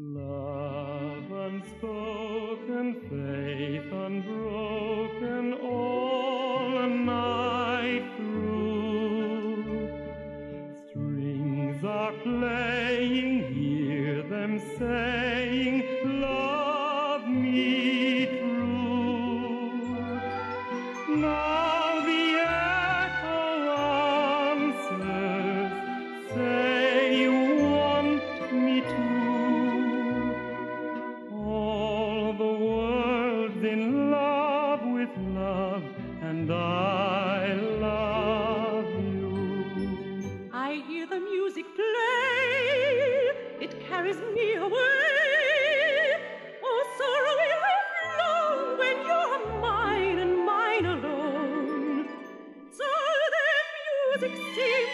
Love unspoken, faith unbroken, all the night through. Strings are playing, hear them saying, Love me true. Now music seems